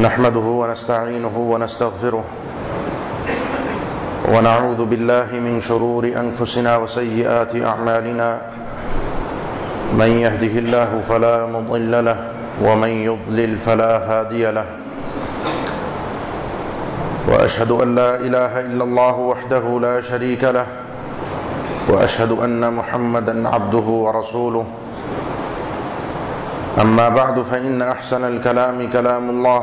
نحمده ونستعينه ونستغفره ونعوذ بالله من شرور أنفسنا وسيئات أعمالنا من يهده الله فلا مضل له ومن يضلل فلا هادي له وأشهد أن لا إله إلا الله وحده لا شريك له وأشهد أن محمدا عبده ورسوله أما بعد فإن أحسن الكلام كلام الله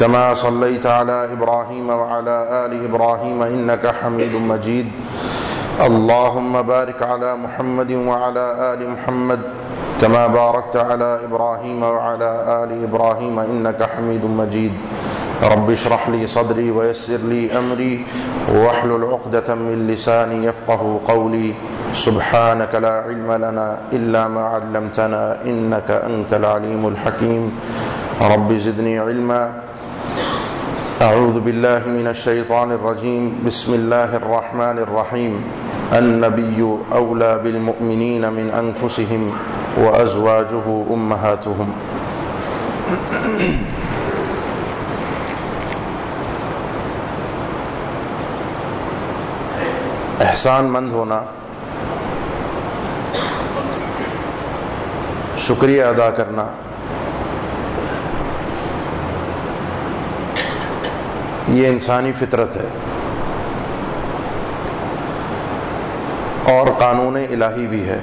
كما صليت على إبراهيم وعلى آل إبراهيم إنك حميد مجيد. اللهم بارك على محمد وعلى آل محمد كما باركت على إبراهيم وعلى آل إبراهيم إنك حميد مجيد. رب اشرح لي صدري ويسر لي أمري واحلل عقدة من لساني يفقه قولي. سبحانك لا علم لنا إلا ما علمتنا إنك أنت العليم الحكيم. رب زدني علما أعوذ بالله من الشيطان الرجيم. بسم الله الرحمن الرحيم. النبي أولى بالمؤمنين من أنفسهم وأزواجه أمهاتهم. احسان مند ہونا. شکریہ ادا کرنا. یہ انسانی فطرت ہے۔ اور قانون الہی بھی ہے۔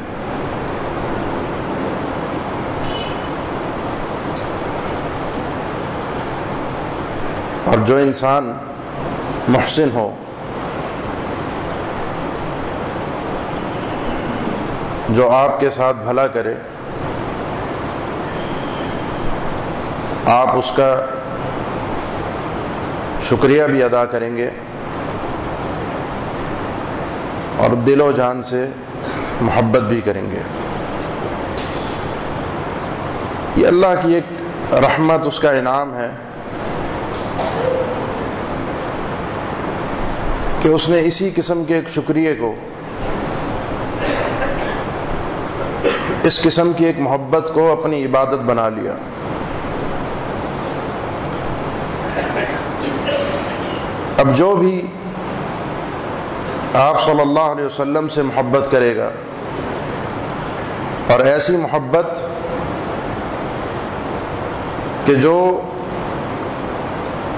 اور جو انسان محسن ہو، جو آپ کے ساتھ بھلا کرے، آپ اس کا شکریہ بھی ادا کریں گے۔ اور دل و جان سے محبت بھی کریں گے۔ یہ اللہ کی ایک رحمت، اس کا انعام ہے کہ اس نے اسی قسم کے ایک شکریہ کو، اس قسم کی ایک محبت کو اپنی عبادت بنا لیا۔ اب جو بھی آپ صلی اللہ علیہ وسلم سے محبت کرے گا اور ایسی محبت کہ جو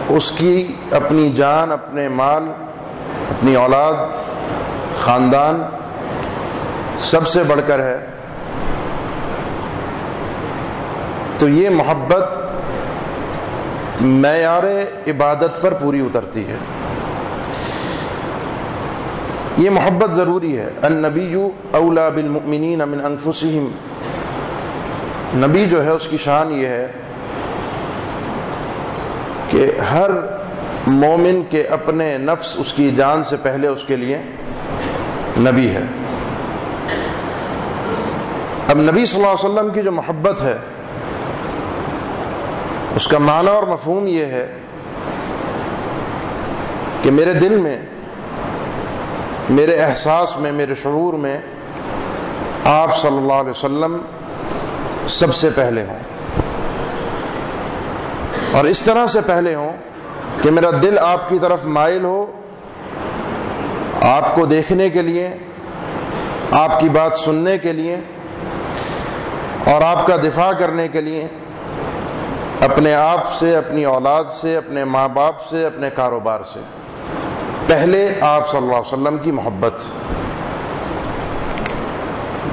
اس کی اپنی جان، اپنے مال، اپنی اولاد، خاندان سب سے بڑھ کر ہے، تو یہ محبت معیار عبادت پر پوری اترتی ہے۔ یہ محبت ضروری ہے۔ النبی اولا بالمؤمنین من انفسہم۔ نبی جو ہے، اس کی شان یہ ہے کہ ہر مومن کے اپنے نفس، اس کی جان سے پہلے اس کے لیے نبی ہے۔ اب نبی صلی اللہ علیہ وسلم کی جو محبت ہے اس کا معنی اور مفہوم یہ ہے کہ میرے دل میں، میرے احساس میں، میرے شعور میں آپ صلی اللہ علیہ وسلم سب سے پہلے ہوں۔ اور اس طرح سے پہلے ہوں کہ میرا دل آپ کی طرف مائل ہو، آپ کو دیکھنے کے لیے، آپ کی بات سننے کے لیے اور آپ کا دفاع کرنے کے لیے۔ اپنے آپ سے، اپنی اولاد سے، اپنے ماں باپ سے، اپنے کاروبار سے۔ پہلے آپ صلی اللہ علیہ وسلم کی محبت۔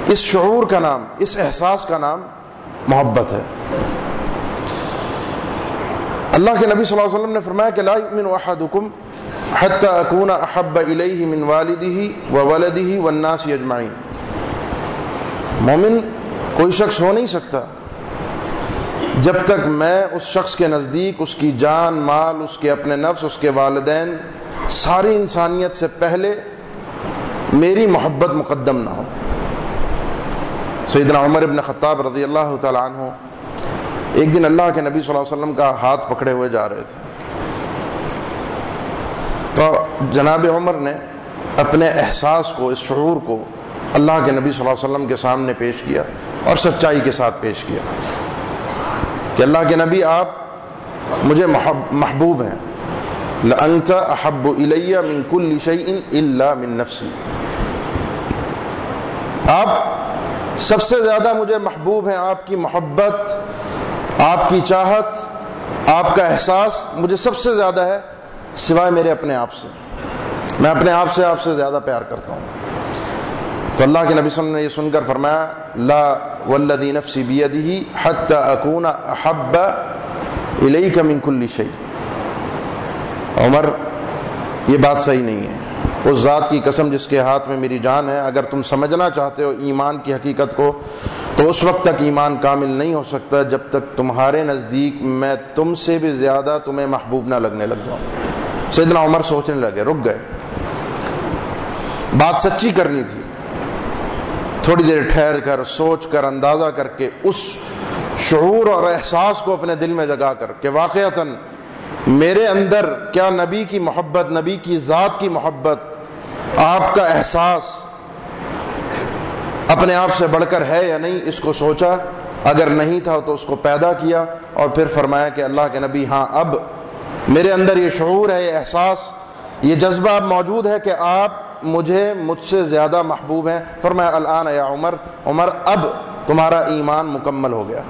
اس شعور کا نام، اس احساس کا نام محبت ہے۔ اللہ کے نبی صلی اللہ علیہ وسلم نے فرمایا کہ لا یؤمن احدکم حتی اکون احب الیہ من والدہ و ولدہ والناس اجمعین۔ مومن کوئی شخص ہو نہیں سکتا جب تک میں اس شخص کے نزدیک، اس کی جان، مال، اس کے اپنے نفس، اس کے والدین، ساری انسانیت سے پہلے میری محبت مقدم نہ ہو۔ سیدنا عمر ابن خطاب رضی اللہ تعالیٰ عنہ ایک دن اللہ کے نبی صلی اللہ علیہ وسلم کا ہاتھ پکڑے ہوئے جا رہے تھے۔ تو جناب عمر نے اپنے احساس کو، اس شعور کو اللہ کے نبی صلی اللہ علیہ وسلم کے سامنے پیش کیا اور سچائی کے ساتھ پیش کیا۔ کہ اللہ کے نبی آپ مجھے محبوب ہیں۔ لَأَنْتَ أَحَبُّ إِلَيَّ مِن كُلِّ شَيْءٍ إِلَّا مِن نَفْسِي آپ سب سے زیادہ مجھے محبوب ہیں آپ کی محبت، آپ کی چاہت، آپ کا احساس مجھے سب سے زیادہ ہے سوائے میرے اپنے آپ سے۔ میں اپنے آپ سے آپ سے زیادہ پیار کرتا ہوں۔ تو اللہ کے نبی صلی اللہ علیہ وسلم نے یہ سن کر فرمایا، لا والذی نفسی بیدہ حتی اکون احب الیک من کل شیء عمر، یہ بات صحیح نہیں ہے۔ اس ذات کی قسم جس کے ہاتھ میں میری جان ہے، اگر تم سمجھنا چاہتے ہو ایمان کی حقیقت کو، تو اس وقت تک ایمان کامل نہیں ہو سکتا جب تک تمہارے نزدیک میں تم سے بھی زیادہ تمہیں محبوب نہ لگنے لگ جاؤں۔ سیدنا عمر سوچنے لگے، رک گئے۔ بات سچی کرنی تھی۔ تھوڑی دیر ٹھہر کر، سوچ کر، اندازہ کر کے اس شعور اور احساس کو اپنے دل میں جگا کر کہ واقعتاً میرے اندر کیا نبی کی محبت، نبی کی ذات کی محبت، آپ کا احساس اپنے آپ سے بڑھ کر ہے یا نہیں، اس کو سوچا۔ اگر نہیں تھا تو اس کو پیدا کیا اور پھر فرمایا کہ اللہ کے نبی ہاں اب میرے اندر یہ شعور ہے، یہ احساس، یہ جذبہ اب موجود ہے کہ آپ مجھے مجھ سے زیادہ محبوب ہیں۔ فرمایا، الان یا عمر عمر، اب تمہارا ایمان مکمل ہو گیا۔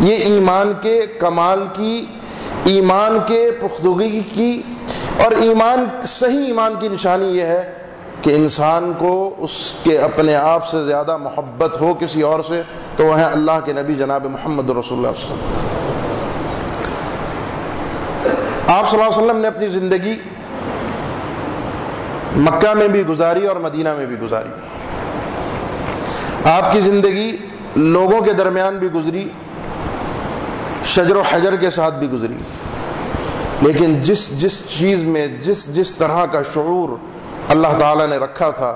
یہ ایمان کے کمال کی، ایمان کے پختگی کی اور ایمان، صحیح ایمان کی نشانی یہ ہے کہ انسان کو اس کے اپنے آپ سے زیادہ محبت ہو کسی اور سے، تو وہ ہے اللہ کے نبی جناب محمد رسول اللہ صلی اللہ علیہ وسلم۔ آپ صلی اللہ علیہ وسلم نے اپنی زندگی مکہ میں بھی گزاری اور مدینہ میں بھی گزاری۔ آپ کی زندگی لوگوں کے درمیان بھی گزری، شجر و حجر کے ساتھ بھی گزری۔ لیکن جس جس چیز میں، جس جس طرح کا شعور اللہ تعالی نے رکھا تھا،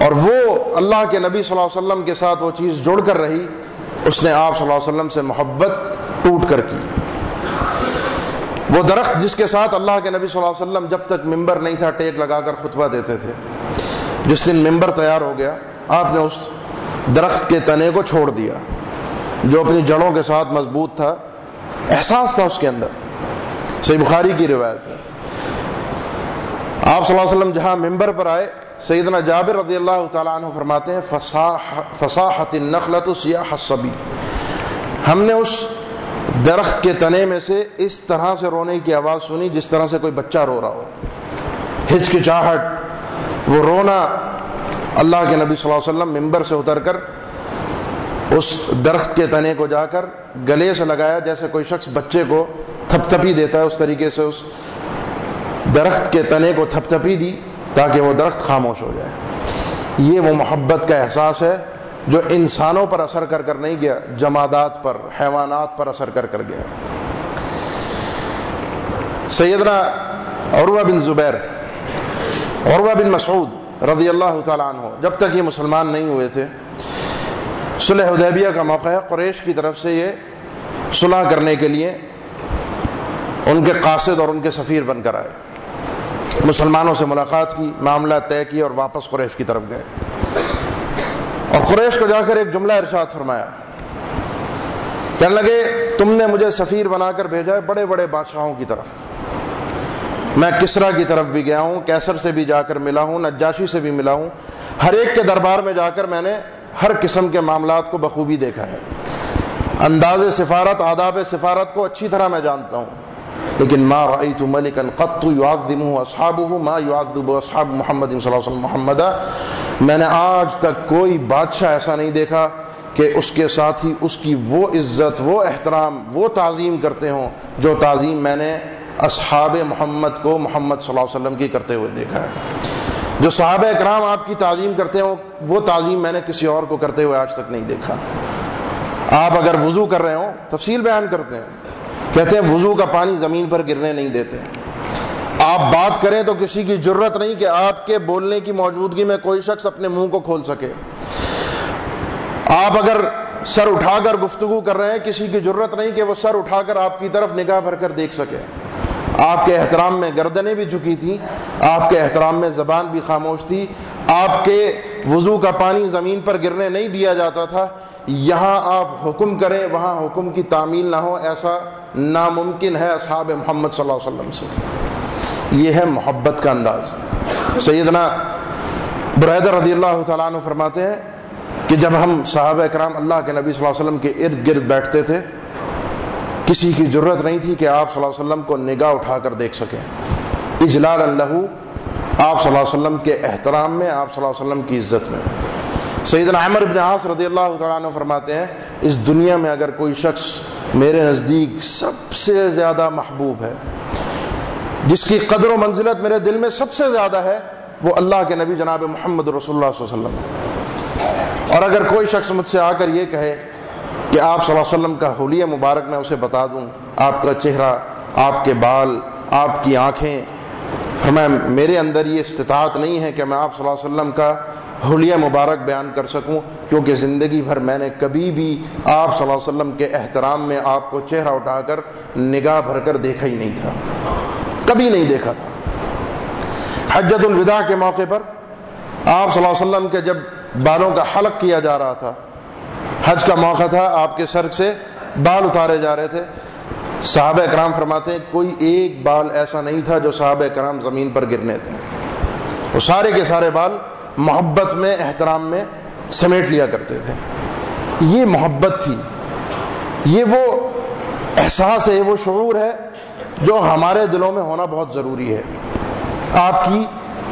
اور وہ اللہ کے نبی صلی اللہ علیہ وسلم کے ساتھ وہ چیز جڑ کر رہی، اس نے آپ صلی اللہ علیہ وسلم سے محبت ٹوٹ کر کی۔ وہ درخت جس کے ساتھ اللہ کے نبی صلی اللہ علیہ وسلم جب تک ممبر نہیں تھا، ٹیک لگا کر خطبہ دیتے تھے۔ جس دن ممبر تیار ہو گیا، آپ نے اس درخت کے تنے کو چھوڑ دیا، جو اپنی جڑوں کے ساتھ مضبوط تھا۔ احساس تھا اس کے اندر۔ صحیح بخاری کی روایت ہے۔ آپ صلی اللہ علیہ وسلم جہاں ممبر پر آئے، سیدنا جابر رضی اللہ تعالیٰ عنہ فرماتے ہیں فصاحت النخلت سیاح الصبی۔ ہم نے اس درخت کے تنے میں سے اس طرح سے رونے کی آواز سنی جس طرح سے کوئی بچہ رو رہا ہو۔ ہچکچاہٹ، وہ رونا اللہ کے نبی صلی اللہ علیہ وسلم ممبر سے اتر کر اس درخت کے تنے کو جا کر گلے سے لگایا جیسے کوئی شخص بچے کو تھپ تھپی دیتا ہے اس طریقے سے اس درخت کے تنے کو تھپ تھپی دی تاکہ وہ درخت خاموش ہو جائے۔ یہ وہ محبت کا احساس ہے جو انسانوں پر اثر کر کر نہیں گیا، جمادات پر، حیوانات پر اثر کر کر گیا۔ سیدنا عروہ بن زبیر، عروہ بن مسعود رضی اللہ تعالیٰ عنہ، جب تک یہ مسلمان نہیں ہوئے تھے، صلح حدیبیہ کا موقع ہے، قریش کی طرف سے یہ صلح کرنے کے لیے ان کے قاصد اور ان کے سفیر بن کر آئے۔ مسلمانوں سے ملاقات کی، معاملہ طے کی اور واپس قریش کی طرف گئے۔ اور قریش کو جا کر ایک جملہ ارشاد فرمایا۔ کہنے لگے، تم نے مجھے سفیر بنا کر بھیجا ہے بڑے بڑے بادشاہوں کی طرف۔ میں کسرا کی طرف بھی گیا ہوں، کیسر سے بھی جا کر ملا ہوں، نجاشی سے بھی ملا ہوں۔ ہر ایک کے دربار میں جا کر میں نے ہر قسم کے معاملات کو بخوبی دیکھا ہے۔ انداز سفارت، آداب سفارت کو اچھی طرح میں جانتا ہوں۔ لیکن ما رأيت ملكا قط يعظمه اصحابه ما يعذب اصحاب محمد صلی اللہ علیہ وسلم محمد. میں نے آج تک کوئی بادشاہ ایسا نہیں دیکھا کہ اس کے ساتھ ہی اس کی وہ عزت، وہ احترام، وہ تعظیم کرتے ہوں جو تعظیم میں نے اصحاب محمد کو محمد صلی اللہ علیہ وسلم کی کرتے ہوئے دیکھا ہے۔ جو صحابہ اکرام آپ کی تعظیم کرتے ہوں، وہ تعظیم میں نے کسی اور کو کرتے ہوئے آج تک نہیں دیکھا۔ آپ اگر وضو کر رہے ہوں، تفصیل بیان کرتے ہیں۔ کہتے ہیں وضو کا پانی زمین پر گرنے نہیں دیتے۔ آپ بات کریں تو کسی کی ضرورت نہیں کہ آپ کے بولنے کی موجودگی میں کوئی شخص اپنے منہ کو کھول سکے۔ آپ اگر سر اٹھا کر گفتگو کر رہے ہیں، کسی کی ضرورت نہیں کہ وہ سر اٹھا کر آپ کی طرف نگاہ بھر کر دیکھ سکے۔ آپ کے احترام میں گردنیں بھی جھکی تھیں، آپ کے احترام میں زبان بھی خاموش تھی۔ آپ کے وضو کا پانی زمین پر گرنے نہیں دیا جاتا تھا۔ یہاں آپ حکم کریں، وہاں حکم کی تعمیل نہ ہو، ایسا ناممکن ہے اصحاب محمد صلی اللہ علیہ وسلم سے۔ یہ ہے محبت کا انداز۔ سیدنا برحدر رضی اللہ تعالیٰ عنہ فرماتے ہیں کہ جب ہم صحابہ اکرام اللہ کے نبی صلی اللہ علیہ وسلم کے ارد گرد بیٹھتے تھے، کسی کی ضرورت نہیں تھی کہ آپ صلی اللہ علیہ وسلم کو نگاہ اٹھا کر دیکھ سکیں۔ اجلال اللہ آپ صلی اللہ علیہ وسلم کے احترام میں، آپ صلی اللہ علیہ وسلم کی عزت میں۔ سیدنا عمر بن عاص رضی اللہ تعالیٰ عنہ فرماتے ہیں، اس دنیا میں اگر کوئی شخص میرے نزدیک سب سے زیادہ محبوب ہے، جس کی قدر و منزلت میرے دل میں سب سے زیادہ ہے، وہ اللہ کے نبی جناب محمد رسول اللہ صلی اللہ علیہ وسلم اور اگر کوئی شخص مجھ سے آ کر یہ کہے کہ آپ صلی اللہ علیہ وسلم کا حلیہ مبارک میں اسے بتا دوں، آپ کا چہرہ، آپ کے بال، آپ کی آنکھیں، فرمایا، میرے اندر یہ استطاعت نہیں ہے کہ میں آپ صلی اللہ علیہ وسلم کا حلیہ مبارک بیان کر سکوں، کیونکہ زندگی بھر میں نے کبھی بھی آپ صلی اللہ علیہ وسلم کے احترام میں آپ کو چہرہ اٹھا کر نگاہ بھر کر دیکھا ہی نہیں تھا۔ کبھی نہیں دیکھا تھا۔ حجت الوداع کے موقع پر آپ صلی اللہ علیہ وسلم کے جب بالوں کا حلق کیا جا رہا تھا، حج کا موقع تھا، آپ کے سر سے بال اتارے جا رہے تھے۔ صحابہ کرام فرماتے ہیں، کوئی ایک بال ایسا نہیں تھا جو صحابہ کرام زمین پر گرنے تھے۔ وہ سارے کے سارے بال محبت میں، احترام میں سمیٹ لیا کرتے تھے۔ یہ محبت تھی۔ یہ وہ احساس ہے وہ شعور ہے جو ہمارے دلوں میں ہونا بہت ضروری ہے۔ آپ کی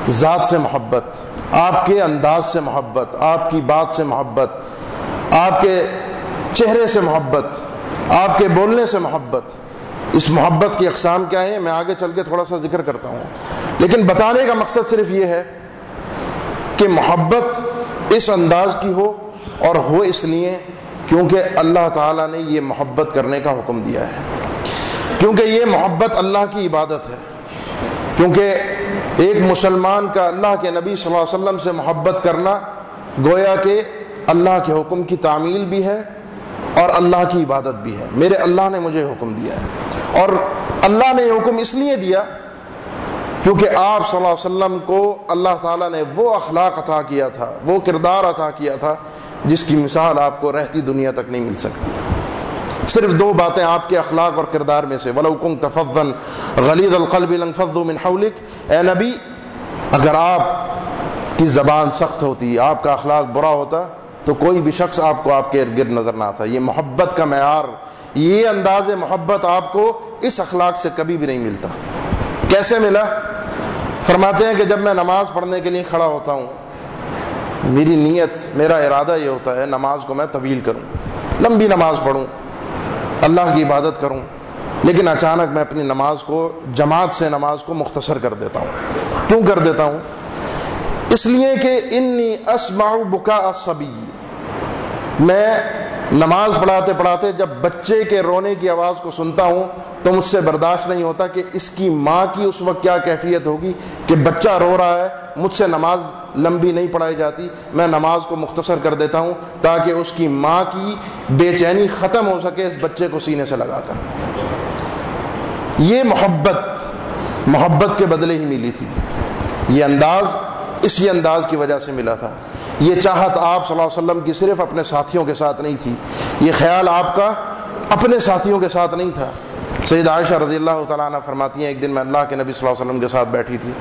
ذات سے محبت، آپ کے انداز سے محبت، آپ کی بات سے محبت، آپ کے چہرے سے محبت، آپ کے بولنے سے محبت۔ اس محبت کی اقسام کیا ہے میں آگے چل کے تھوڑا سا ذکر کرتا ہوں۔ لیکن بتانے کا مقصد صرف یہ ہے کہ محبت اس انداز کی ہو اور ہو اس لیے کیونکہ اللہ تعالیٰ نے یہ محبت کرنے کا حکم دیا ہے۔ کیونکہ یہ محبت اللہ کی عبادت ہے۔ کیونکہ ایک مسلمان کا اللہ کے نبی صلی اللہ علیہ وسلم سے محبت کرنا گویا کہ اللہ کے حکم کی تعمیل بھی ہے اور اللہ کی عبادت بھی ہے۔ میرے اللہ نے مجھے حکم دیا ہے اور اللہ نے حکم اس لیے دیا کیونکہ آپ صلی اللہ علیہ وسلم کو اللہ تعالیٰ نے وہ اخلاق عطا کیا تھا، وہ کردار عطا کیا تھا، جس کی مثال آپ کو رہتی دنیا تک نہیں مل سکتی۔ صرف دو باتیں آپ کے اخلاق اور کردار میں سے ولوکن تفدن غلید القلب من حولک اے نبی، اگر آپ کی زبان سخت ہوتی، آپ کا اخلاق برا ہوتا، تو کوئی بھی شخص آپ کو آپ کے ارد گرد نظر نہ آتا۔ یہ محبت کا معیار، یہ انداز محبت آپ کو اس اخلاق سے کبھی بھی نہیں ملتا۔ کیسے ملا؟ فرماتے ہیں کہ جب میں نماز پڑھنے کے لیے کھڑا ہوتا ہوں، میری نیت، میرا ارادہ یہ ہوتا ہے، نماز کو میں طویل کروں، لمبی نماز پڑھوں، اللہ کی عبادت کروں، لیکن اچانک میں اپنی نماز کو، جماعت سے نماز کو مختصر کر دیتا ہوں۔ کیوں کر دیتا ہوں؟ اس لیے کہ انی اسمع بکا سبی میں نماز پڑھاتے پڑھاتے جب بچے کے رونے کی آواز کو سنتا ہوں تو مجھ سے برداشت نہیں ہوتا کہ اس کی ماں کی اس وقت کیا کیفیت ہوگی کہ بچہ رو رہا ہے، مجھ سے نماز لمبی نہیں پڑھائی جاتی، میں نماز کو مختصر کر دیتا ہوں تاکہ اس کی ماں کی بے چینی ختم ہو سکے اس بچے کو سینے سے لگا کر۔ یہ محبت محبت کے بدلے ہی ملی تھی۔ یہ انداز اسی انداز کی وجہ سے ملا تھا۔ یہ چاہت آپ صلی اللہ علیہ وسلم کی صرف اپنے ساتھیوں کے ساتھ نہیں تھی، یہ خیال آپ کا اپنے ساتھیوں کے ساتھ نہیں تھا۔ سید عائشہ رضی اللہ تعالیٰ عنہ فرماتی ہیں، ایک دن میں اللہ کے نبی صلی اللہ علیہ وسلم کے ساتھ بیٹھی تھی۔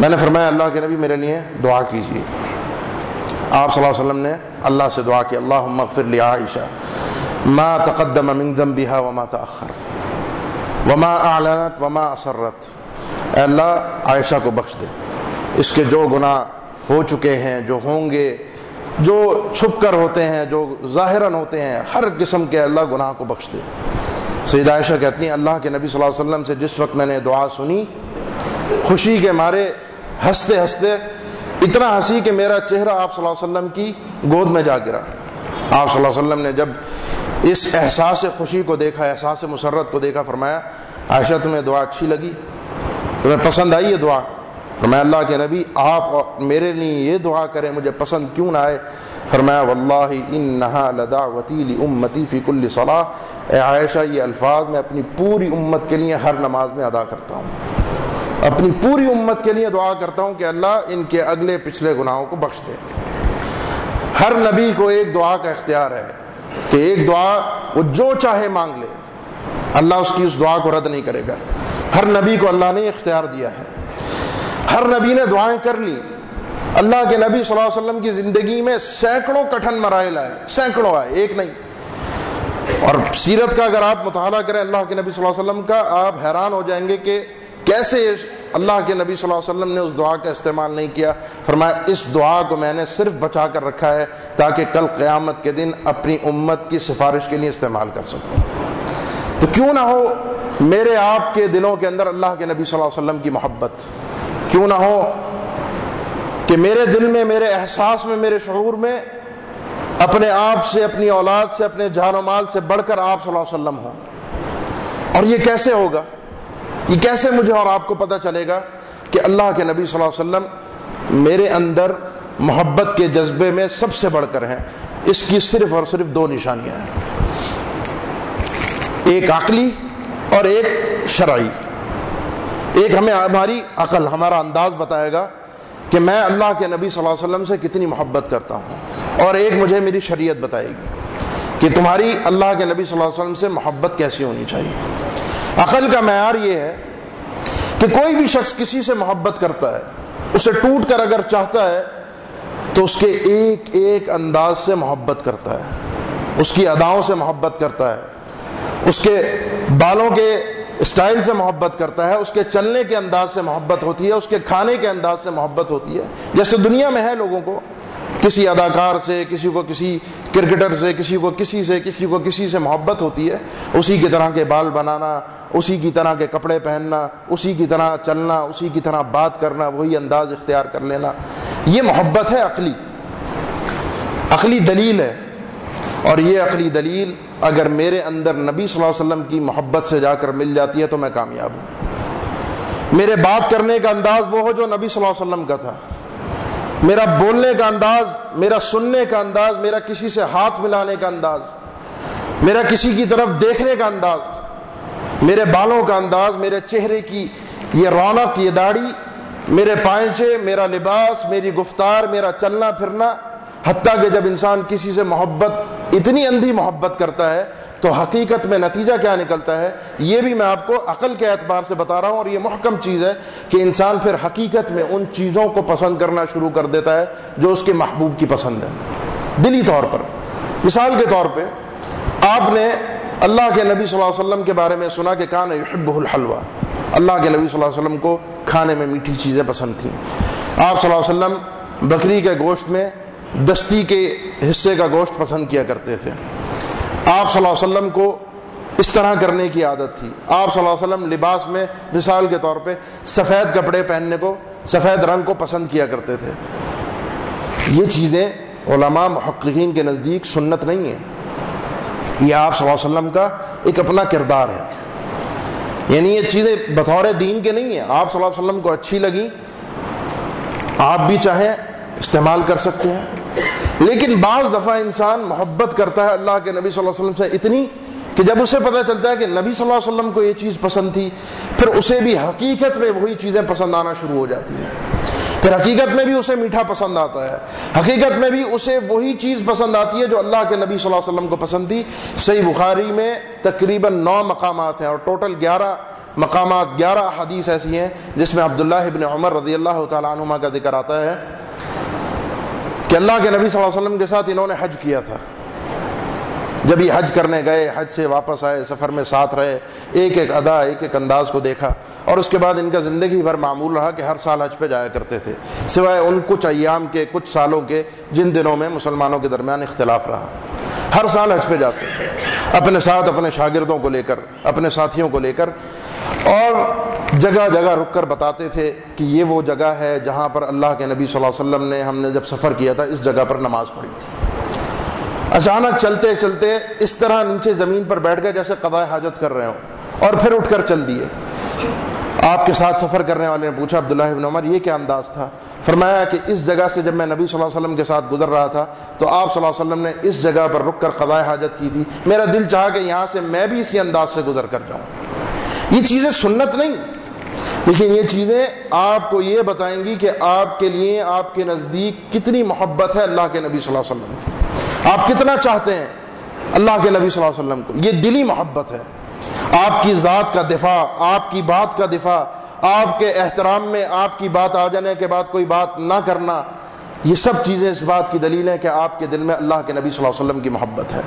میں نے فرمایا، اللہ کے نبی میرے لیے دعا کیجیے۔ آپ صلی اللہ علیہ وسلم نے اللہ سے دعا کی اللہ مغفر لی عائشہ۔ ما تقدم من ذنبها وما تأخر۔ وما اعلنت وما اسرت۔ اے اللہ، عائشہ کو بخش دے۔ اس کے جو گناہ ہو چکے ہیں، جو ہوں گے، جو چھپ کر ہوتے ہیں، جو ظاہراً ہوتے ہیں، ہر قسم کے اللہ گناہ کو بخش دے سید عائشہ کہتی ہیں، اللہ کے نبی صلی اللہ علیہ وسلم سے جس وقت میں نے دعا سنی، خوشی کے مارے ہنستے ہنستے اتنا ہنسی کہ میرا چہرہ آپ صلی اللہ علیہ وسلم کی گود میں جا گرا۔ آپ صلی اللہ علیہ وسلم نے جب اس احساس خوشی کو دیکھا، احساس مسرت کو دیکھا، فرمایا، عائشہ تمہیں دعا اچھی لگی؟ تمہیں پسند آئی یہ دعا؟ فرمایا اللہ کے نبی، آپ میرے لیے یہ دعا کریں، مجھے پسند کیوں نہ آئے؟ فرمایا واللہ انہا لدعوتی امتی فی کل صلاح. اے عائشہ، یہ الفاظ میں اپنی پوری امت کے لیے ہر نماز میں ادا کرتا ہوں۔ اپنی پوری امت کے لیے دعا کرتا ہوں کہ اللہ ان کے اگلے پچھلے گناہوں کو بخش دے۔ ہر نبی کو ایک دعا کا اختیار ہے کہ ایک دعا وہ جو چاہے مانگ لے۔ اللہ اس کی اس دعا کو رد نہیں کرے گا۔ ہر نبی کو اللہ نے اختیار دیا ہے۔ ہر نبی نے دعائیں کر لی اللہ کے نبی صلی اللہ علیہ وسلم کی زندگی میں سینکڑوں کٹھن مرائل آئے، سینکڑوں آئے، ایک نہیں۔ اور سیرت کا اگر آپ مطالعہ کریں اللہ کے نبی صلی اللہ علیہ وسلم کا، آپ حیران ہو جائیں گے کہ کیسے اللہ کے نبی صلی اللہ علیہ وسلم نے اس دعا کا استعمال نہیں کیا۔ فرمایا، اس دعا کو میں نے صرف بچا کر رکھا ہے تاکہ کل قیامت کے دن اپنی امت کی سفارش کے لیے استعمال کر سکوں۔ تو کیوں نہ ہو میرے آپ کے دلوں کے اندر اللہ کے نبی صلی اللہ علیہ وسلم کی محبت۔ کیوں نہ ہو کہ میرے دل میں، میرے احساس میں، میرے شعور میں اپنے آپ سے، اپنی اولاد سے، اپنے جان و مال سے بڑھ کر آپ صلی اللہ علیہ وسلم ہوں۔ اور یہ کیسے ہوگا؟ یہ کیسے مجھے اور آپ کو پتہ چلے گا کہ اللہ کے نبی صلی اللہ علیہ وسلم میرے اندر محبت کے جذبے میں سب سے بڑھ کر ہیں۔ اس کی صرف اور صرف دو نشانیاں ہیں۔ ایک عقلی اور ایک شرعی۔ ایک ہمیں ہماری عقل، ہمارا انداز بتائے گا کہ میں اللہ کے نبی صلی اللہ علیہ وسلم سے کتنی محبت کرتا ہوں۔ اور ایک مجھے میری شریعت بتائے گی کہ تمہاری اللہ کے نبی صلی اللہ علیہ وسلم سے محبت کیسی ہونی چاہیے۔ عقل کا معیار یہ ہے کہ کوئی بھی شخص کسی سے محبت کرتا ہے، اسے ٹوٹ کر اگر چاہتا ہے تو اس کے ایک ایک انداز سے محبت کرتا ہے، اس کی اداؤں سے محبت کرتا ہے، اس کے بالوں کے اسٹائل سے محبت کرتا ہے، اس کے چلنے کے انداز سے محبت ہوتی ہے، اس کے کھانے کے انداز سے محبت ہوتی ہے۔ جیسے دنیا میں ہے لوگوں کو، کسی اداکار سے، کسی کو کسی کرکٹر سے، کسی کو کسی سے، کسی کو کسی سے محبت ہوتی ہے۔ اسی کی طرح کے بال بنانا، اسی کی طرح کے کپڑے پہننا، اسی کی طرح چلنا، اسی کی طرح بات کرنا، وہی انداز اختیار کر لینا۔ یہ محبت ہے عقلی۔ عقلی دلیل ہے۔ اور یہ عقلی دلیل، اگر میرے اندر نبی صلی اللہ علیہ وسلم کی محبت سے جا کر مل جاتی ہے تو میں کامیاب ہوں۔ میرے بات کرنے کا انداز وہ ہو جو نبی صلی اللہ علیہ وسلم کا تھا۔ میرا بولنے کا انداز، میرا سننے کا انداز، میرا کسی سے ہاتھ ملانے کا انداز، میرا کسی کی طرف دیکھنے کا انداز، میرے بالوں کا انداز، میرے چہرے کی یہ رونق، یہ داڑھی، میرے پائنچے میرا لباس، میری گفتار، میرا چلنا پھرنا، حتیٰ کہ جب انسان کسی سے محبت اتنی اندھی محبت کرتا ہے تو حقیقت میں نتیجہ کیا نکلتا ہے؟ یہ بھی میں آپ کو عقل کے اعتبار سے بتا رہا ہوں اور یہ محکم چیز ہے کہ انسان پھر حقیقت میں ان چیزوں کو پسند کرنا شروع کر دیتا ہے جو اس کے محبوب کی پسند ہے۔ دلی طور پر، مثال کے طور پہ، آپ نے اللہ کے نبی صلی اللہ علیہ وسلم کے بارے میں سنا کہ کان یحب الحلوہ۔ اللہ کے نبی صلی اللہ علیہ وسلم کو کھانے میں میٹھی چیزیں پسند تھیں۔ آپ صلی اللہ علیہ وسلم بکری کے گوشت میں دستی کے حصے کا گوشت پسند کیا کرتے تھے۔ آپ صلی اللہ علیہ وسلم کو اس طرح کرنے کی عادت تھی۔ آپ صلی اللہ علیہ وسلم لباس میں مثال کے طور پہ سفید کپڑے پہننے کو، سفید رنگ کو پسند کیا کرتے تھے۔ یہ چیزیں علماء محققین کے نزدیک سنت نہیں ہیں۔ یہ آپ صلی اللہ علیہ وسلم کا ایک اپنا کردار ہے۔ یعنی یہ چیزیں بطور دین کے نہیں ہیں۔ آپ صلی اللہ علیہ وسلم کو اچھی لگی آپ بھی چاہیں استعمال کر سکتے ہیں۔ لیکن بعض دفعہ انسان محبت کرتا ہے اللہ کے نبی صلی اللہ علیہ وسلم سے اتنی کہ جب اسے پتہ چلتا ہے کہ نبی صلی اللہ علیہ وسلم کو یہ چیز پسند تھی، پھر اسے بھی حقیقت میں وہی چیزیں پسند آنا شروع ہو جاتی ہیں۔ پھر حقیقت میں بھی اسے میٹھا پسند آتا ہے۔ حقیقت میں بھی اسے وہی چیز پسند آتی ہے جو اللہ کے نبی صلی اللہ علیہ وسلم کو پسند تھی۔ صحیح بخاری میں تقریباً نو مقامات ہیں اور ٹوٹل گیارہ مقامات، گیارہ حدیث ایسی ہیں جس میں عبداللہ ابن عمر رضی اللہ تعالیٰ عنہ کا ذکر آتا ہے۔ کہ اللہ کے نبی صلی اللہ علیہ وسلم کے ساتھ انہوں نے حج کیا تھا۔ جب یہ حج کرنے گئے، حج سے واپس آئے، سفر میں ساتھ رہے، ایک ایک ادا، ایک ایک انداز کو دیکھا، اور اس کے بعد ان کا زندگی بھر معمول رہا کہ ہر سال حج پہ جایا کرتے تھے۔ سوائے ان کچھ ایام کے، کچھ سالوں کے، جن دنوں میں مسلمانوں کے درمیان اختلاف رہا۔ ہر سال حج پہ جاتے اپنے ساتھ اپنے شاگردوں کو لے کر، اپنے ساتھیوں کو لے کر، اور جگہ جگہ رک کر بتاتے تھے کہ یہ وہ جگہ ہے جہاں پر اللہ کے نبی صلی اللہ علیہ وسلم نے ہم نے جب سفر کیا تھا، اس جگہ پر نماز پڑھی تھی۔ اچانک چلتے چلتے اس طرح نیچے زمین پر بیٹھ گئے جیسے قضاء حاجت کر رہے ہوں اور پھر اٹھ کر چل دیے۔ آپ کے ساتھ سفر کرنے والے نے پوچھا، عبداللہ ابن عمر، یہ کیا انداز تھا؟ فرمایا کہ اس جگہ سے جب میں نبی صلی اللہ علیہ وسلم کے ساتھ گزر رہا تھا تو آپ صلی اللہ علیہ وسلم نے اس جگہ پر رک کر قضاء حاجت کی تھی۔ میرا دل چاہا کہ یہاں سے میں بھی اسی انداز سے گزر کر جاؤں۔ یہ چیزیں سنت نہیں۔ لیکن یہ چیزیں آپ کو یہ بتائیں گی کہ آپ کے لیے، آپ کے نزدیک کتنی محبت ہے اللہ کے نبی صلی اللہ علیہ وسلم کی۔ آپ کتنا چاہتے ہیں اللہ کے نبی صلی اللہ علیہ وسلم کو؟ یہ دلی محبت ہے۔ آپ کی ذات کا دفاع، آپ کی بات کا دفاع، آپ کے احترام میں آپ کی بات آ جانے کے بعد کوئی بات نہ کرنا یہ سب چیزیں اس بات کی دلیل ہیں کہ آپ کے دل میں اللہ کے نبی صلی اللہ علیہ وسلم کی محبت ہے۔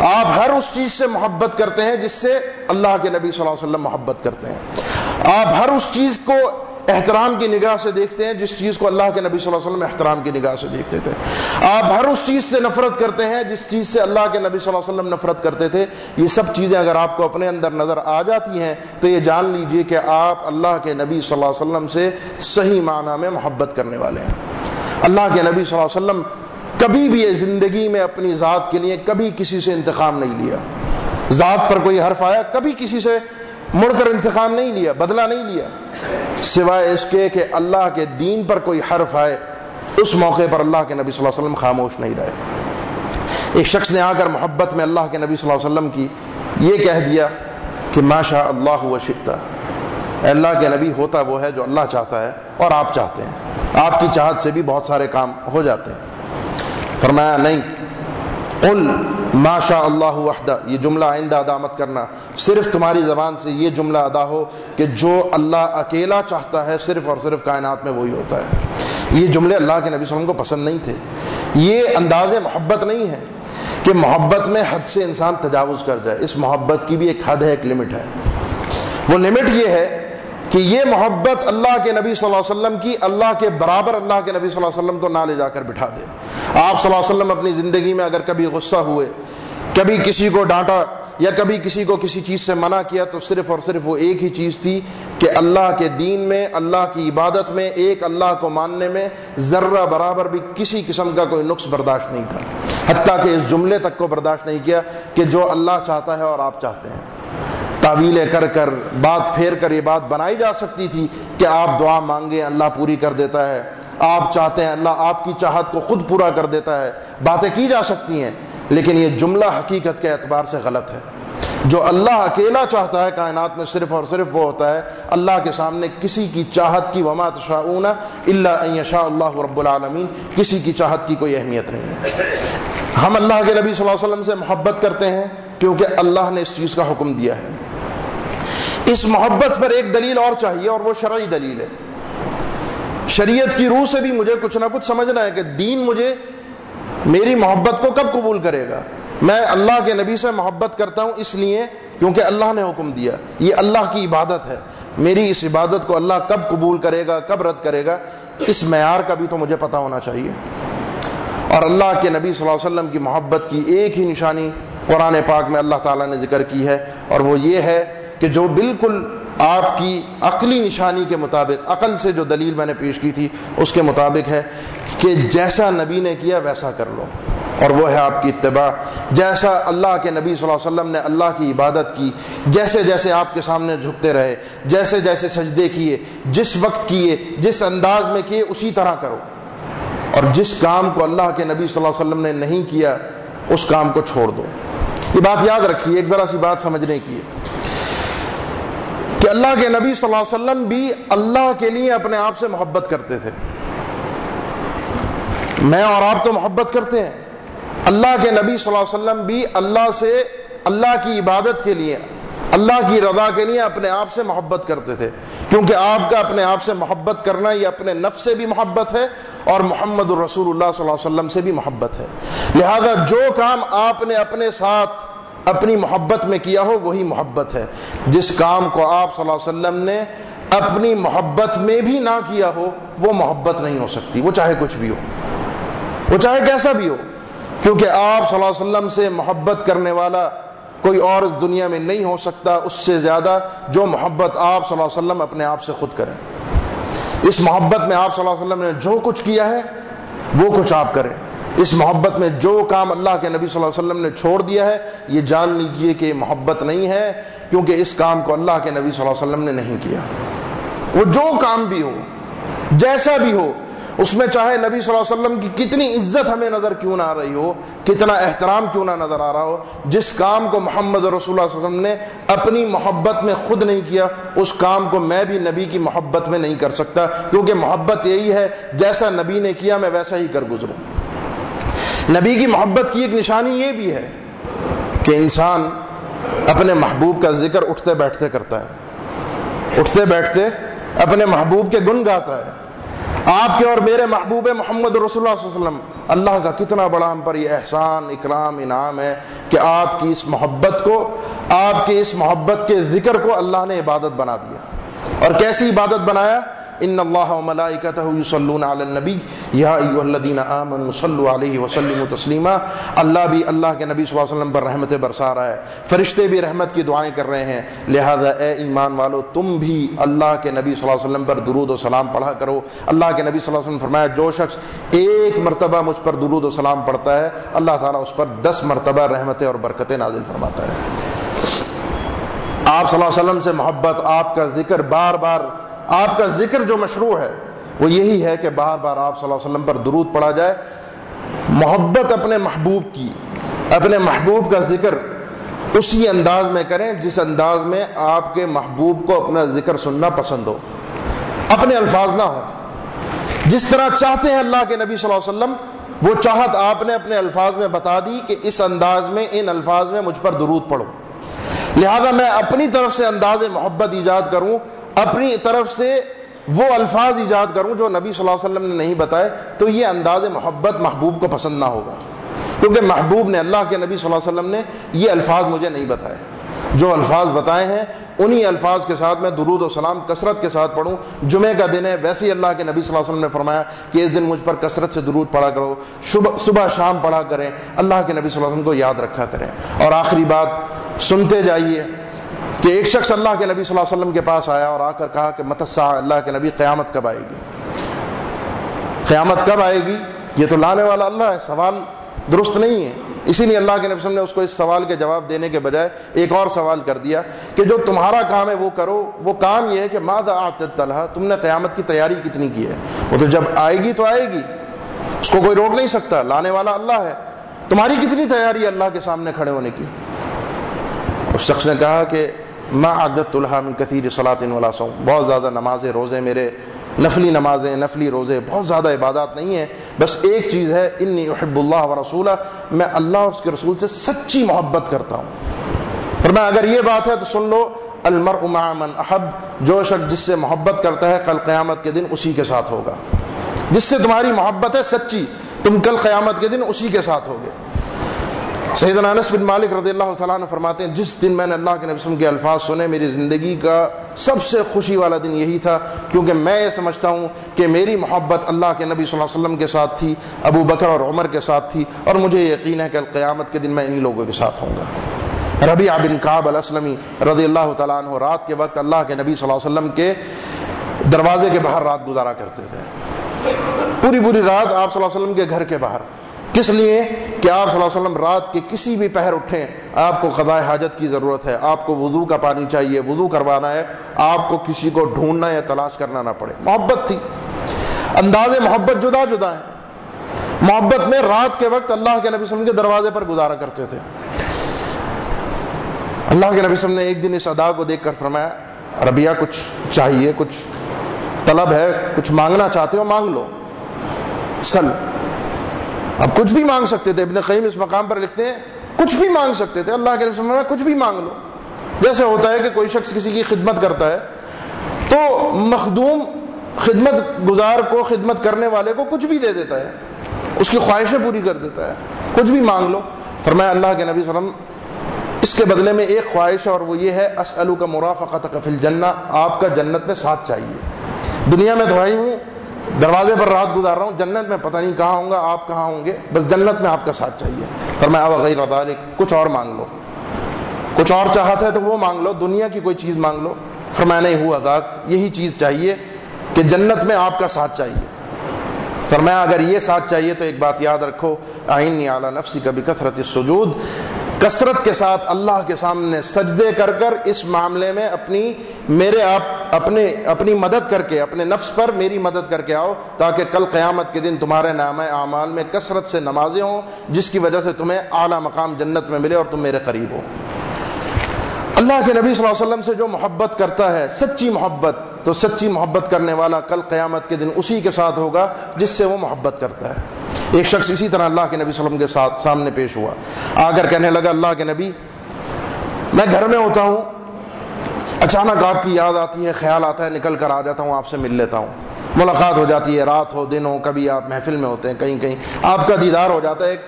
آپ ہر اس چیز سے محبت کرتے ہیں جس سے اللہ کے نبی صلی اللہ علیہ وسلم محبت کرتے ہیں۔ آپ ہر اس چیز کو احترام کی نگاہ سے دیکھتے ہیں جس چیز کو اللہ کے نبی صلی اللہ علیہ وسلم احترام کی نگاہ سے دیکھتے تھے۔ آپ ہر اس چیز سے نفرت کرتے ہیں جس چیز سے اللہ کے نبی صلی اللہ علیہ وسلم نفرت کرتے تھے۔ یہ سب چیزیں اگر آپ کو اپنے اندر نظر آ جاتی ہیں تو یہ جان لیجیے کہ آپ اللہ کے نبی صلی اللہ علیہ وسلم سے صحیح معنی میں محبت کرنے والے ہیں۔ اللہ کے نبی صلی اللہ علیہ وسلم کبھی بھی زندگی میں اپنی ذات کے لیے کبھی کسی سے انتقام نہیں لیا۔ ذات پر کوئی حرف آیا، کبھی کسی سے مڑ کر انتقام نہیں لیا، بدلہ نہیں لیا۔ سوائے اس کے کہ اللہ کے دین پر کوئی حرف آئے، اس موقع پر اللہ کے نبی صلی اللہ علیہ وسلم خاموش نہیں رہے۔ ایک شخص نے آ کر محبت میں اللہ کے نبی صلی اللہ علیہ وسلم کی یہ کہہ دیا کہ ماشاء اللہ و شکتا اللہ کے نبی ہوتا وہ ہے جو اللہ چاہتا ہے اور آپ چاہتے ہیں۔ آپ کی چاہت سے بھی بہت سارے کام ہو جاتے ہیں۔ فرمایا، نہیں۔ قل ماشا اللہ وحدہ، یہ جملہ آئندہ ادا مت کرنا۔ صرف تمہاری زبان سے یہ جملہ ادا ہو کہ جو اللہ اکیلا چاہتا ہے، صرف اور صرف کائنات میں وہی ہوتا ہے۔ یہ جملے اللہ کے نبی صلی اللہ علیہ وسلم کو پسند نہیں تھے۔ یہ انداز محبت نہیں ہے کہ محبت میں حد سے انسان تجاوز کر جائے۔ اس محبت کی بھی ایک حد ہے، ایک لمٹ ہے۔ وہ لمٹ یہ ہے کہ یہ محبت اللہ کے نبی صلی اللہ علیہ وسلم کی، اللہ کے برابر اللہ کے نبی صلی اللہ علیہ وسلم کو نہ لے جا کر بٹھا دے۔ آپ صلی اللہ علیہ وسلم اپنی زندگی میں اگر کبھی غصہ ہوئے، کبھی کسی کو ڈانٹا یا کبھی کسی کو کسی چیز سے منع کیا، تو صرف اور صرف وہ ایک ہی چیز تھی کہ اللہ کے دین میں، اللہ کی عبادت میں، ایک اللہ کو ماننے میں ذرہ برابر بھی کسی قسم کا کوئی نقص برداشت نہیں تھا۔ حتیٰ کہ اس جملے تک کو برداشت نہیں کیا کہ جو اللہ چاہتا ہے اور آپ چاہتے ہیں۔ تعویلیں کر کر بات پھیر کر یہ بات بنائی جا سکتی تھی کہ آپ دعا مانگیں، اللہ پوری کر دیتا ہے۔ آپ چاہتے ہیں اللہ آپ کی چاہت کو خود پورا کر دیتا ہے۔ باتیں کی جا سکتی ہیں، لیکن یہ جملہ حقیقت کے اعتبار سے غلط ہے۔ جو اللہ اکیلا چاہتا ہے، کائنات میں صرف اور صرف وہ ہوتا ہے، اللہ کے سامنے کسی کی چاہت کی وما تشاؤون اللہ شاء اللہ رب العالمین، کسی کی چاہت کی کوئی اہمیت نہیں۔ ہے ہم اللہ کے نبی صلی اللہ علیہ وسلم سے محبت کرتے ہیں کیونکہ اللہ نے اس چیز کا حکم دیا ہے۔ اس محبت پر ایک دلیل اور چاہیے اور وہ شرعی دلیل ہے۔ شریعت کی روح سے بھی مجھے کچھ نہ کچھ سمجھنا ہے کہ دین مجھے میری محبت کو کب قبول کرے گا۔ میں اللہ کے نبی سے محبت کرتا ہوں اس لیے کیونکہ اللہ نے حکم دیا۔ یہ اللہ کی عبادت ہے۔ میری اس عبادت کو اللہ کب قبول کرے گا، کب رد کرے گا، اس معیار کا بھی تو مجھے پتا ہونا چاہیے۔ اور اللہ کے نبی صلی اللہ علیہ وسلم کی محبت کی ایک ہی نشانی قرآن پاک میں اللہ تعالیٰ نے ذکر کی ہے اور وہ یہ ہے کہ جو بالکل آپ کی عقلی نشانی کے مطابق، عقل سے جو دلیل میں نے پیش کی تھی، اس کے مطابق ہے کہ جیسا نبی نے کیا، ویسا کر لو۔ اور وہ ہے آپ کی اتباع۔ جیسا اللہ کے نبی صلی اللہ علیہ وسلم نے اللہ کی عبادت کی، جیسے جیسے آپ کے سامنے جھکتے رہے، جیسے جیسے سجدے کیے، جس وقت کیے، جس انداز میں کیے، اسی طرح کرو۔ اور جس کام کو اللہ کے نبی صلی اللہ علیہ وسلم نے نہیں کیا، اس کام کو چھوڑ دو۔ یہ بات یاد رکھیے، ایک ذرا سی بات سمجھنے کی ہے۔ کہ اللہ کے نبی صلی اللہ علیہ وسلم بھی اللہ کے لیے اپنے آپ سے محبت کرتے تھے۔ میں اور آپ تو محبت کرتے ہیں۔ اللہ کے نبی صلی اللہ علیہ وسلم بھی اللہ سے اللہ کی عبادت کے لیے، اللہ کی رضا کے لیے اپنے آپ سے محبت کرتے تھے۔ کیونکہ آپ کا اپنے آپ سے محبت کرنا یہ اپنے نفس سے بھی محبت ہے اور محمد الرسول اللہ صلی اللہ علیہ وسلم سے بھی محبت ہے۔ لہذا جو کام آپ نے اپنے ساتھ اپنی محبت میں کیا ہو، وہی محبت ہے۔ جس کام کو آپ صلی اللہ علیہ وسلم نے اپنی محبت میں بھی نہ کیا ہو، وہ محبت نہیں ہو سکتی، وہ چاہے کچھ بھی ہو۔ وہ چاہے کیسا بھی ہو۔ کیونکہ آپ صلی اللہ علیہ وسلم سے محبت کرنے والا کوئی اور اس دنیا میں نہیں ہو سکتا، اس سے زیادہ جو محبت آپ صلی اللہ علیہ وسلم اپنے آپ سے خود کریں۔ اس محبت میں آپ صلی اللہ علیہ وسلم نے جو کچھ کیا ہے، وہ کچھ آپ کریں۔ اس محبت میں جو کام اللہ کے نبی صلی اللہ علیہ وسلم نے چھوڑ دیا ہے، یہ جان لیجیے کہ یہ محبت نہیں ہے، کیونکہ اس کام کو اللہ کے نبی صلی اللہ علیہ وسلم نے نہیں کیا۔ وہ جو کام بھی ہو، جیسا بھی ہو، اس میں چاہے نبی صلی اللہ علیہ وسلم کی کتنی عزت ہمیں نظر کیوں نہ آ رہی ہو، کتنا احترام کیوں نہ نظر آ رہا ہو، جس کام کو محمد رسول اللہ صلی اللہ علیہ وسلم نے اپنی محبت میں خود نہیں کیا، اس کام کو میں بھی نبی کی محبت میں نہیں کر سکتا، کیونکہ محبت یہی ہے، جیسا نبی نے کیا، میں ویسا ہی کر گزروں۔ نبی کی محبت کی ایک نشانی یہ بھی ہے کہ انسان اپنے محبوب کا ذکر اٹھتے بیٹھتے کرتا ہے۔ اٹھتے بیٹھتے اپنے محبوب کے گن گاتا ہے۔ آپ کے اور میرے محبوب محمد رسول اللہ صلی اللہ علیہ وسلم، اللہ کا کتنا بڑا ہم پر یہ احسان، اکرام، انعام ہے کہ آپ کی اس محبت کو، آپ کی اس محبت کے ذکر کو اللہ نے عبادت بنا دیا۔ اور کیسی عبادت بنایا؟ ان اللہ و ملائکتہ یصلون علی النبی. یا ایھا الذین آمنوا صلوا علیہ وسلموا تسلیما. اللہ بھی اللہ کے نبی صلی اللہ علیہ وسلم پر رحمتیں برسا رہا ہے. فرشتے بھی رحمت کی دعائیں کر رہے ہیں. لہذا اے ایمان والو، تم بھی اللہ کے نبی صلی اللہ علیہ وسلم پر درود و سلام پڑھا کرو. اللہ کے نبی صلی اللہ علیہ وسلم فرمایا، جو شخص ایک مرتبہ مجھ پر درود و سلام پڑھتا ہے، اللہ تعالیٰ اس پر دس مرتبہ رحمتیں اور برکتیں نازل فرماتا ہے۔ آپ صلی اللہ علیہ وسلم سے محبت، آپ کا ذکر بار بار آپ کا ذکر جو مشروع ہے، وہ یہی ہے کہ بار بار آپ صلی اللہ علیہ وسلم پر درود پڑھا جائے۔ محبت اپنے محبوب کی، اپنے محبوب کا ذکر اسی انداز میں کریں جس انداز میں آپ کے محبوب کو اپنا ذکر سننا پسند ہو۔ اپنے الفاظ نہ ہو جس طرح چاہتے ہیں اللہ کے نبی صلی اللہ علیہ وسلم، وہ چاہت آپ نے اپنے الفاظ میں بتا دی کہ اس انداز میں، ان الفاظ میں مجھ پر درود پڑھو۔ لہذا میں اپنی طرف سے انداز محبت ایجاد کروں۔ اپنی طرف سے وہ الفاظ ایجاد کروں جو نبی صلی اللہ علیہ وسلم نے نہیں بتائے، تو یہ انداز محبت محبوب کو پسند نہ ہوگا۔ کیونکہ محبوب نے اللہ کے نبی صلی اللہ علیہ وسلم نے یہ الفاظ مجھے نہیں بتائے۔ جو الفاظ بتائے ہیں، انہی الفاظ کے ساتھ میں درود و سلام، کثرت کے ساتھ پڑھوں۔ جمعہ کا دن ہے، ویسے ہی اللہ کے نبی صلی اللہ علیہ وسلم نے فرمایا کہ اس دن مجھ پر کثرت سے درود پڑھا کرو۔ صبح صبح شام پڑھا کریں۔ اللہ کے نبی صلی اللہ علیہ وسلم کو یاد رکھا کریں۔ اور آخری بات، سنتے جائیے۔ کہ ایک شخص اللہ کے نبی صلی اللہ علیہ وسلم کے پاس آیا اور آ کر کہا کہ متسا اللہ کے نبی قیامت کب آئے گی؟ قیامت کب آئے گی؟ یہ تو لانے والا اللہ ہے، سوال درست نہیں ہے۔ اسی لیے اللہ کے نبی وسلم نے اس کو اس سوال کے جواب دینے کے بجائے ایک اور سوال کر دیا کہ جو تمہارا کام ہے وہ کرو۔ وہ کام یہ ہے کہ مادا طلحہ؟ تم نے قیامت کی تیاری کتنی کی ہے؟ وہ تو جب آئے گی تو آئے گی۔ اس کو کوئی روک نہیں سکتا۔ لانے والا اللہ ہے۔ تمہاری کتنی تیاری ہے اللہ کے سامنے کھڑے ہونے کی؟ اس شخص نے کہا کہ ما عدت من کثیر صلاطن ولا سو بہت زیادہ نمازیں، روزے میرے، نفلی نمازیں، نفلی روزے، بہت زیادہ عبادات نہیں ہیں۔ بس ایک چیز ہے انی احب اللہ و رسولہ میں اللہ اور اس کے رسول سے سچی محبت کرتا ہوں۔ فرمایا، اگر یہ بات ہے تو سن لو، المرء مع من احب جو شخص جس سے محبت کرتا ہے، کل قیامت کے دن اسی کے ساتھ ہوگا۔ جس سے تمہاری محبت ہے، سچی، تم کل قیامت کے دن اسی کے ساتھ ہوگے۔ سیدنا انس بن مالک رضی اللہ تعالیٰ نے فرماتے ہیں، جس دن میں نے اللہ کے نبی وسلم کے الفاظ سنے، میری زندگی کا سب سے خوشی والا دن یہی تھا، کیونکہ میں یہ سمجھتا ہوں کہ میری محبت اللہ کے نبی صلی اللہ علیہ وسلم کے ساتھ تھی، ابو بکر اور عمر کے ساتھ تھی، اور مجھے یقین ہے کہ القیامت کے دن میں انہی لوگوں کے ساتھ ہوں گا۔ ربیع بن کعب الاسلمی رضی اللہ تعالیٰ عنہ رات کے وقت اللہ کے نبی صلی اللہ علیہ وسلم کے دروازے کے باہر رات گزارا کرتے تھے۔ پوری پوری رات آپ صلی اللہ علیہ وسلم کے گھر کے باہر۔ کس لیے کہ آپ صلی اللہ علیہ وسلم رات کے کسی بھی پہر اٹھیں، آپ کو قضاء حاجت کی ضرورت ہے، آپ کو وضو کا پانی چاہیے، وضو کروانا ہے، آپ کو کسی کو ڈھونڈنا یا تلاش کرنا نہ پڑے۔ محبت تھی۔ انداز محبت جدا جدا ہے۔ محبت میں رات کے وقت اللہ کے نبی وسلم کے دروازے پر گزارا کرتے تھے۔ اللہ کے نبی وسلم نے ایک دن اس ادا کو دیکھ کر فرمایا ربیہ کچھ چاہیے، کچھ طلب ہے، کچھ مانگنا چاہتے ہو، مانگ لو۔ سل اب کچھ بھی مانگ سکتے تھے، ابن قیم اس مقام پر لکھتے ہیں، کچھ بھی مانگ سکتے تھے۔ اللہ کے رسول کچھ بھی مانگ لو۔ جیسے ہوتا ہے کہ کوئی شخص کسی کی خدمت کرتا ہے، تو مخدوم خدمت گزار کو، خدمت کرنے والے کو کچھ بھی دے دیتا ہے۔ اس کی خواہشیں پوری کر دیتا ہے۔ کچھ بھی مانگ لو۔ فرمایا اللہ کے نبی صلی اللہ علیہ وسلم، اس کے بدلے میں ایک خواہش ہے اور وہ یہ ہے اسلو کا مرافقت کفل جنہ آپ کا جنت میں ساتھ چاہیے۔ دنیا میں دوائی ہوں۔ دروازے پر رات گزار رہا ہوں، جنت میں پتہ نہیں کہاں ہوں گا، آپ کہاں ہوں گے، بس جنت میں آپ کا ساتھ چاہیے۔ فرمایا وغیرہ ذالک، کچھ اور مانگ لو۔ کچھ اور چاہتا ہے تو وہ مانگ لو، دنیا کی کوئی چیز مانگ لو۔ فرمایا، نہیں، ہوا ذاک یہی چیز چاہیے کہ جنت میں آپ کا ساتھ چاہیے۔ فرمایا، اگر یہ ساتھ چاہیے تو ایک بات یاد رکھو آئین اعلیٰ نفسی کبھی کثرت سجود کثرت کے ساتھ اللہ کے سامنے سجدے کر کر اس معاملے میں اپنی میرے آپ اپنے اپنی مدد کر کے اپنے نفس پر میری مدد کر کے آؤ تاکہ کل قیامت کے دن تمہارے نام اعمال میں کثرت سے نمازیں ہوں جس کی وجہ سے تمہیں اعلیٰ مقام جنت میں ملے اور تم میرے قریب ہو۔ اللہ کے نبی صلی اللہ علیہ وسلم سے جو محبت کرتا ہے، سچی محبت، تو سچی محبت کرنے والا کل قیامت کے دن اسی کے ساتھ ہوگا جس سے وہ محبت کرتا ہے۔ ایک شخص اسی طرح اللہ کے نبی صلی اللہ علیہ وسلم کے ساتھ سامنے پیش ہوا۔ آ کر کہنے لگا، اللہ کے نبی، میں گھر میں ہوتا ہوں، اچانک آپ کی یاد آتی ہے، خیال آتا ہے، نکل کر آ جاتا ہوں، آپ سے مل لیتا ہوں۔ ملاقات ہو جاتی ہے، رات ہو، دن ہو، کبھی آپ محفل میں ہوتے ہیں، کہیں کہیں۔ آپ کا دیدار ہو جاتا ہے، ایک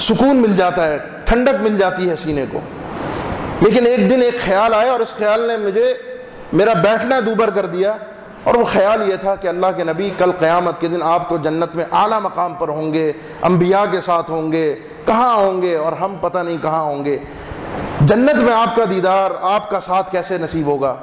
سکون مل جاتا ہے، ٹھنڈک مل جاتی ہے سینے کو۔ لیکن ایک دن ایک خیال آیا اور اس خیال نے مجھے، میرا بیٹھنا دوبر کر دیا۔ اور وہ خیال یہ تھا کہ اللہ کے نبی کل قیامت کے دن آپ تو جنت میں اعلیٰ مقام پر ہوں گے، انبیاء کے ساتھ ہوں گے، کہاں ہوں گے اور ہم پتہ نہیں کہاں ہوں گے۔ جنت میں آپ کا دیدار، آپ کا ساتھ کیسے نصیب ہوگا؟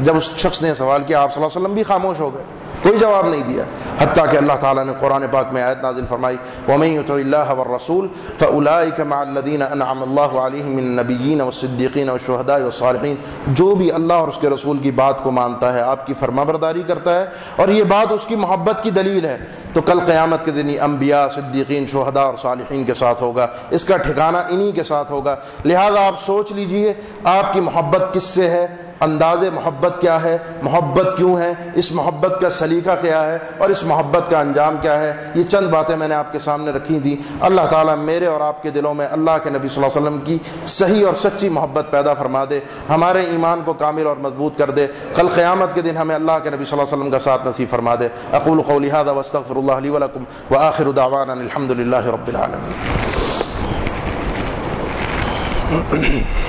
جب اس شخص نے سوال کیا، آپ صلی اللہ علیہ وسلم بھی خاموش ہو گئے، کوئی جواب نہیں دیا۔ حتیٰ کہ اللہ تعالیٰ نے قرآن پاک میں آیت نازل فرمائی، وَمَن يُطِعِ اللَّهَ وَالرَّسُولَ فَأُولَئِكَ مَعَ الَّذِينَ أَنْعَمَ اللَّهُ عَلَيْهِم مِّن النَّبِيِّينَ وَالصِّدِّيقِينَ وَالشُّهَدَاءِ وَالصَّالِحِينَ۔ جو بھی اللہ اور اس کے رسول کی بات کو مانتا ہے، آپ کی فرمانبرداری کرتا ہے، اور یہ بات اس کی محبت کی دلیل ہے۔ تو کل قیامت کے دن انبیاء، صدیقین، شہداء اور صالحین کے ساتھ ہوگا۔ اس کا ٹھکانہ انہی کے ساتھ ہوگا۔ لہذا آپ سوچ لیجیے، آپ کی محبت کس سے ہے؟ انداز محبت کیا ہے؟ محبت کیوں ہے؟ اس محبت کا سلیقہ کیا ہے؟ اور اس محبت کا انجام کیا ہے؟ یہ چند باتیں میں نے آپ کے سامنے رکھی تھیں۔ اللہ تعالیٰ میرے اور آپ کے دلوں میں اللہ کے نبی صلی اللہ علیہ وسلم کی صحیح اور سچی محبت پیدا فرما دے۔ ہمارے ایمان کو کامل اور مضبوط کر دے۔ کل قیامت کے دن ہمیں اللہ کے نبی صلی اللہ علیہ وسلم کا ساتھ نصیب فرما دے۔ اقول قولی هذا واستغفر الله لي ولكم واخر دعوانا الحمد لله رب العالمين